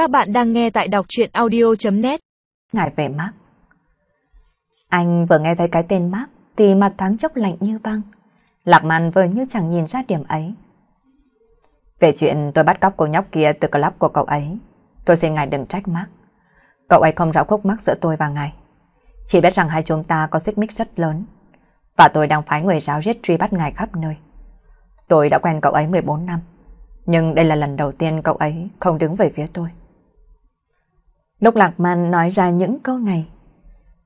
Các bạn đang nghe tại đọc chuyện audio.net Ngài về Mark Anh vừa nghe thấy cái tên Mark thì mặt thoáng chốc lạnh như băng. Lạc màn vừa như chẳng nhìn ra điểm ấy. Về chuyện tôi bắt cóc cô nhóc kia từ club của cậu ấy, tôi xin ngài đừng trách Mark. Cậu ấy không rõ khúc mắc giữa tôi và ngài. Chỉ biết rằng hai chúng ta có xích mích rất lớn. Và tôi đang phái người ráo riết truy bắt ngài khắp nơi. Tôi đã quen cậu ấy 14 năm. Nhưng đây là lần đầu tiên cậu ấy không đứng về phía tôi. Lúc Lạc Man nói ra những câu này,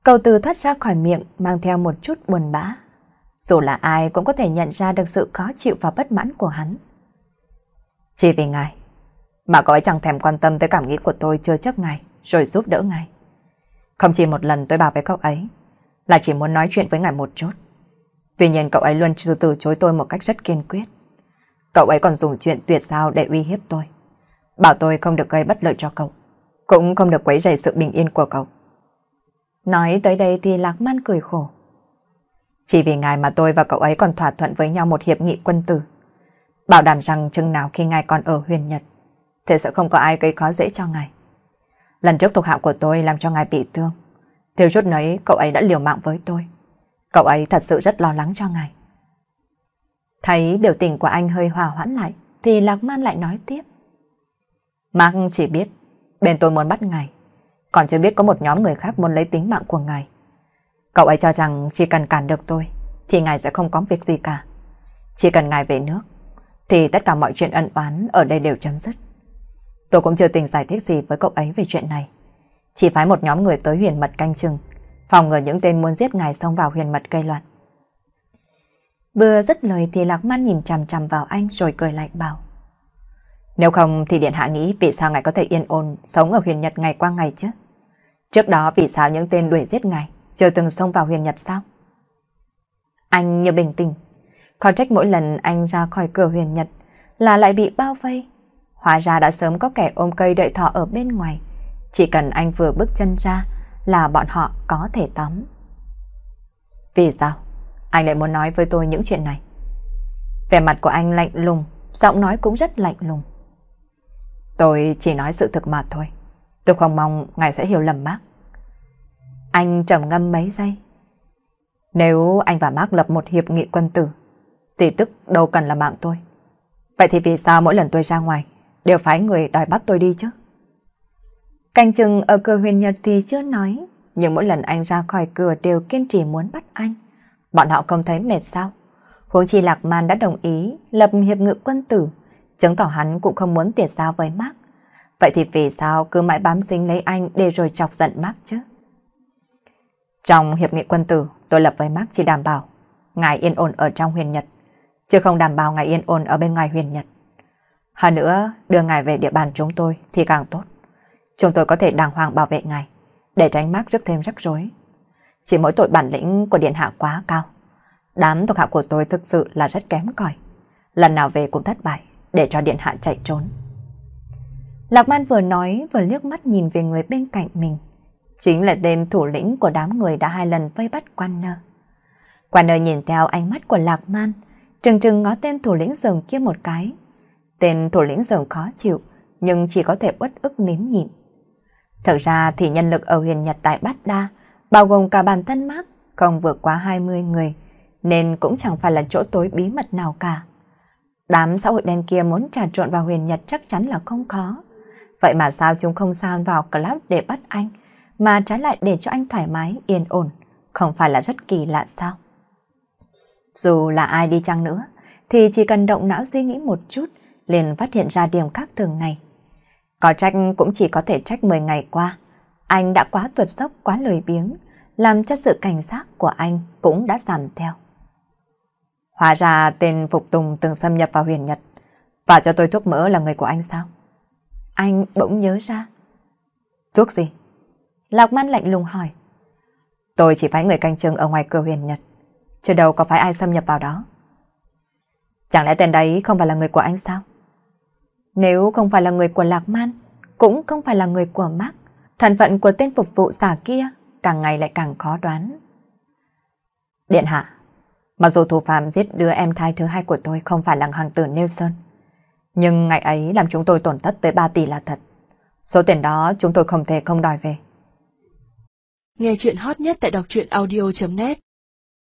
câu từ thoát ra khỏi miệng mang theo một chút buồn bã. Dù là ai cũng có thể nhận ra được sự khó chịu và bất mãn của hắn. Chỉ vì ngài, mà cậu ấy chẳng thèm quan tâm tới cảm nghĩ của tôi chưa chấp ngài, rồi giúp đỡ ngài. Không chỉ một lần tôi bảo với cậu ấy, là chỉ muốn nói chuyện với ngài một chút. Tuy nhiên cậu ấy luôn từ từ chối tôi một cách rất kiên quyết. Cậu ấy còn dùng chuyện tuyệt sao để uy hiếp tôi. Bảo tôi không được gây bất lợi cho cậu. Cũng không được quấy rầy sự bình yên của cậu. Nói tới đây thì Lạc Man cười khổ. Chỉ vì ngài mà tôi và cậu ấy còn thỏa thuận với nhau một hiệp nghị quân tử. Bảo đảm rằng chừng nào khi ngài còn ở huyền Nhật, thì sẽ không có ai gây khó dễ cho ngài. Lần trước thuộc hạ của tôi làm cho ngài bị thương. Thiếu chút nấy cậu ấy đã liều mạng với tôi. Cậu ấy thật sự rất lo lắng cho ngài. Thấy biểu tình của anh hơi hòa hoãn lại, thì Lạc Man lại nói tiếp. Mark chỉ biết, bên tôi muốn bắt ngài, còn chưa biết có một nhóm người khác muốn lấy tính mạng của ngài. Cậu ấy cho rằng chỉ cần cản được tôi, thì ngài sẽ không có việc gì cả. Chỉ cần ngài về nước, thì tất cả mọi chuyện ân oán ở đây đều chấm dứt. Tôi cũng chưa tình giải thích gì với cậu ấy về chuyện này. Chỉ phái một nhóm người tới huyền mật canh chừng, phòng ngừa những tên muốn giết ngài xông vào huyền mật gây loạn. Vừa dứt lời thì Lạc Man nhìn chằm chằm vào anh rồi cười lạnh bảo. Nếu không thì Điện Hạ nghĩ vì sao ngài có thể yên ổn sống ở huyền Nhật ngày qua ngày chứ? Trước đó vì sao những tên đuổi giết ngài chưa từng xông vào huyền Nhật sao? Anh như bình tĩnh, khó trách mỗi lần anh ra khỏi cửa huyền Nhật là lại bị bao vây. Hóa ra đã sớm có kẻ ôm cây đợi thọ ở bên ngoài. Chỉ cần anh vừa bước chân ra là bọn họ có thể tóm. Vì sao? Anh lại muốn nói với tôi những chuyện này. Vẻ mặt của anh lạnh lùng, giọng nói cũng rất lạnh lùng. Tôi chỉ nói sự thực mà thôi. Tôi không mong ngài sẽ hiểu lầm bác. Anh trầm ngâm mấy giây. Nếu anh và bác lập một hiệp nghị quân tử, thì tức đâu cần là mạng tôi. Vậy thì vì sao mỗi lần tôi ra ngoài, đều phái người đòi bắt tôi đi chứ? Canh chừng ở cửa huyền nhật thì chưa nói, nhưng mỗi lần anh ra khỏi cửa đều kiên trì muốn bắt anh. Bọn họ không thấy mệt sao? Huống chi Lạc Man đã đồng ý lập hiệp ngự quân tử, chứng tỏ hắn cũng không muốn tiệt giao với Mark. Vậy thì vì sao cứ mãi bám dính lấy anh để rồi chọc giận Mark chứ? Trong hiệp nghị quân tử, tôi lập với Mark chỉ đảm bảo ngài yên ổn ở trong huyền Nhật, chứ không đảm bảo ngài yên ổn ở bên ngoài huyền Nhật. Hơn nữa, đưa ngài về địa bàn chúng tôi thì càng tốt. Chúng tôi có thể đàng hoàng bảo vệ ngài, để tránh Mark rước thêm rắc rối. Chỉ mỗi tội bản lĩnh của Điện Hạ quá cao. Đám thuộc hạ của tôi thực sự là rất kém cỏi. Lần nào về cũng thất bại, để cho Điện Hạ chạy trốn. Lạc Man vừa nói vừa liếc mắt nhìn về người bên cạnh mình. Chính là tên thủ lĩnh của đám người đã hai lần vây bắt quan nơ. Quan nơ nhìn theo ánh mắt của Lạc Man, trừng trừng ngó tên thủ lĩnh rồng kia một cái. Tên thủ lĩnh rồng khó chịu, nhưng chỉ có thể uất ức nín nhịn. Thực ra thì nhân lực ở huyền Nhật tại Bát Đa bao gồm cả bản thân Mark, không vượt quá 20 người, nên cũng chẳng phải là chỗ tối bí mật nào cả. Đám xã hội đen kia muốn trà trộn vào huyền Nhật chắc chắn là không khó. Vậy mà sao chúng không sao vào club để bắt anh, mà trái lại để cho anh thoải mái, yên ổn, không phải là rất kỳ lạ sao? Dù là ai đi chăng nữa, thì chỉ cần động não suy nghĩ một chút, liền phát hiện ra điểm khác thường này. Có trách cũng chỉ có thể trách 10 ngày qua, anh đã quá tuột dốc, quá lười biếng, làm cho sự cảnh giác của anh cũng đã giảm theo. Hóa ra tên Phục Tùng từng xâm nhập vào huyền Nhật và cho tôi thuốc mỡ là người của anh sao? Anh bỗng nhớ ra. Thuốc gì? Lạc Man lạnh lùng hỏi. Tôi chỉ phải người canh chừng ở ngoài cửa huyền Nhật, chứ đâu có phải ai xâm nhập vào đó. Chẳng lẽ tên đấy không phải là người của anh sao? Nếu không phải là người của Lạc Man, cũng không phải là người của Mark, Thân phận của tên phục vụ giả kia càng ngày lại càng khó đoán. Điện hạ, mặc dù thủ phạm giết đứa em thai thứ hai của tôi không phải là hoàng tử Nelson, nhưng ngày ấy làm chúng tôi tổn thất tới 3 tỷ là thật. Số tiền đó chúng tôi không thể không đòi về. Nghe chuyện hot nhất tại đọc truyện audio.net